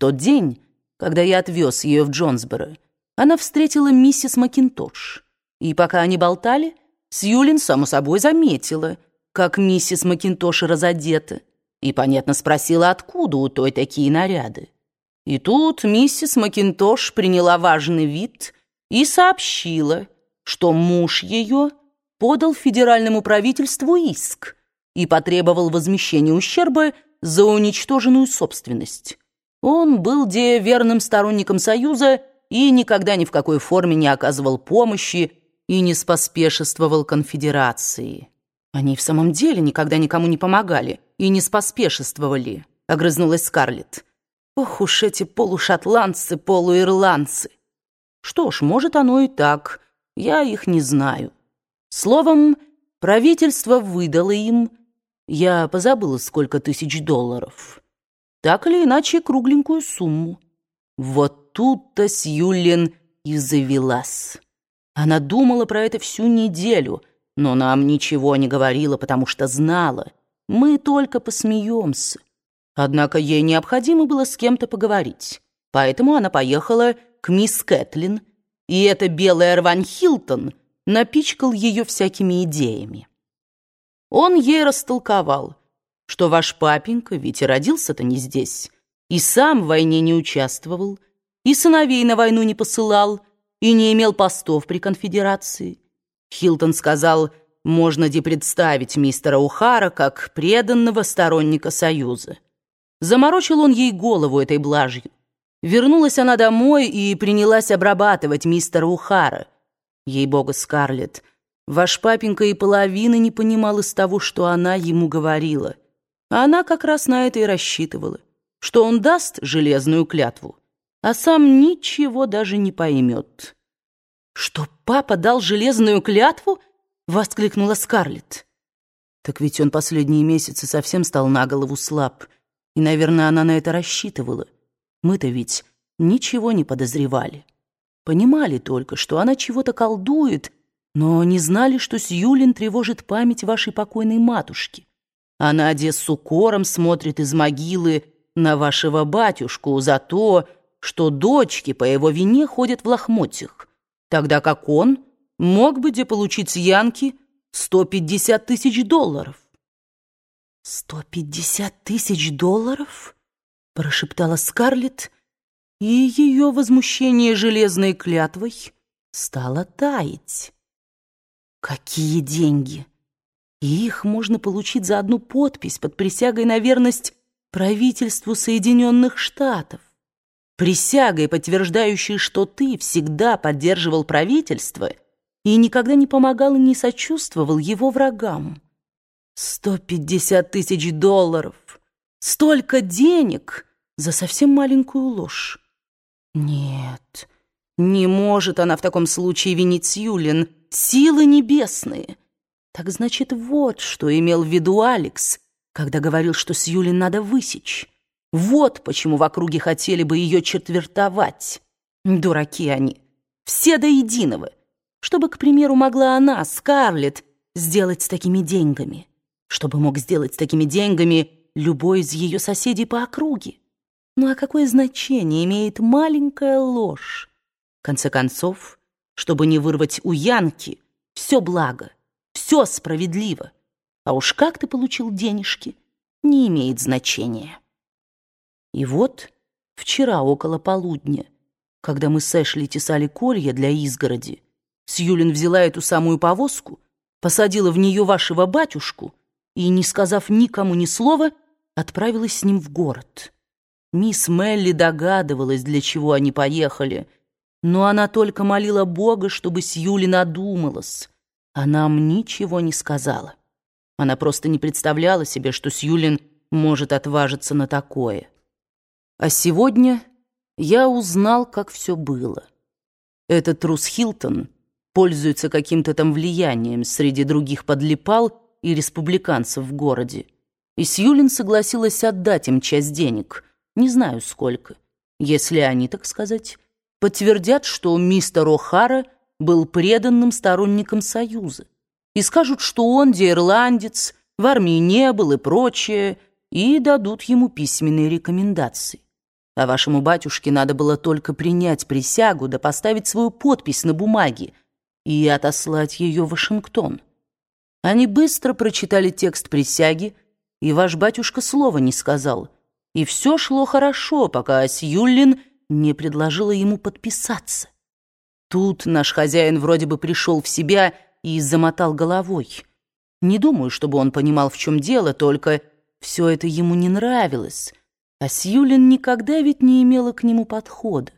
тот день, когда я отвез ее в Джонсборо, она встретила миссис Макинтош. И пока они болтали, Сьюлин, само собой, заметила, как миссис Макинтош разодета, и, понятно, спросила, откуда у той такие наряды. И тут миссис Макинтош приняла важный вид и сообщила, что муж ее подал федеральному правительству иск и потребовал возмещения ущерба за уничтоженную собственность. Он был де верным сторонником Союза и никогда ни в какой форме не оказывал помощи и не споспешествовал конфедерации. Они в самом деле никогда никому не помогали и не споспешествовали, огрызнулась Скарлетт. Ох уж эти полушотландцы, полуирландцы. Что ж, может оно и так, я их не знаю. Словом, правительство выдало им, я позабыла, сколько тысяч долларов. Так или иначе, кругленькую сумму. Вот тут-то Сьюлин и завелась. Она думала про это всю неделю, но нам ничего не говорила, потому что знала. Мы только посмеемся. Однако ей необходимо было с кем-то поговорить. Поэтому она поехала к мисс Кэтлин, и эта белая Рвань Хилтон напичкал ее всякими идеями. Он ей растолковал, что ваш папенька ведь и родился-то не здесь, и сам в войне не участвовал, и сыновей на войну не посылал, и не имел постов при конфедерации. Хилтон сказал, можно де представить мистера Ухара как преданного сторонника Союза. Заморочил он ей голову этой блажью. Вернулась она домой и принялась обрабатывать мистера Ухара. Ей-богу, Скарлетт, ваш папенька и половины не понимал из того, что она ему говорила. А она как раз на это и рассчитывала, что он даст железную клятву, а сам ничего даже не поймет. «Что папа дал железную клятву?» — воскликнула Скарлетт. «Так ведь он последние месяцы совсем стал на голову слаб, и, наверное, она на это рассчитывала. Мы-то ведь ничего не подозревали. Понимали только, что она чего-то колдует, но не знали, что Сьюлин тревожит память вашей покойной матушки. А Надя с укором смотрит из могилы на вашего батюшку за то, что дочки по его вине ходят в лохмотьях, тогда как он мог бы получить с Янки 150 тысяч долларов. «Сто пятьдесят тысяч долларов?» — прошептала Скарлетт, и ее возмущение железной клятвой стало таять. «Какие деньги!» И их можно получить за одну подпись под присягой на верность правительству Соединенных Штатов. Присягой, подтверждающей, что ты всегда поддерживал правительство и никогда не помогал и не сочувствовал его врагам. Сто пятьдесят тысяч долларов! Столько денег за совсем маленькую ложь! Нет, не может она в таком случае винить Юлин. Силы небесные — так значит, вот что имел в виду Алекс, когда говорил, что Сьюлин надо высечь. Вот почему в округе хотели бы ее четвертовать. Дураки они, все до единого. Чтобы, к примеру, могла она, Скарлетт, сделать с такими деньгами. Чтобы мог сделать с такими деньгами любой из ее соседей по округе. Ну а какое значение имеет маленькая ложь? В конце концов, чтобы не вырвать у Янки все благо — все справедливо. А уж как ты получил денежки, не имеет значения. И вот вчера около полудня, когда мы с Эшли тесали колья для изгороди, Сьюлин взяла эту самую повозку, посадила в нее вашего батюшку и, не сказав никому ни слова, отправилась с ним в город. Мисс Мелли догадывалась, для чего они поехали, но она только молила Бога, чтобы Сьюлин одумалась, а нам ничего не сказала. Она просто не представляла себе, что Сьюлин может отважиться на такое. А сегодня я узнал, как все было. Этот трус Хилтон пользуется каким-то там влиянием среди других подлипал и республиканцев в городе. И Сьюлин согласилась отдать им часть денег, не знаю сколько, если они, так сказать, подтвердят, что мистер О'Хара — был преданным сторонником Союза. И скажут, что он, где ирландец, в армии не был и прочее, и дадут ему письменные рекомендации. А вашему батюшке надо было только принять присягу да поставить свою подпись на бумаге и отослать ее в Вашингтон. Они быстро прочитали текст присяги, и ваш батюшка слова не сказал. И все шло хорошо, пока Сьюлин не предложила ему подписаться. Тут наш хозяин вроде бы пришел в себя и замотал головой. Не думаю, чтобы он понимал, в чем дело, только все это ему не нравилось. А Сьюлин никогда ведь не имела к нему подхода.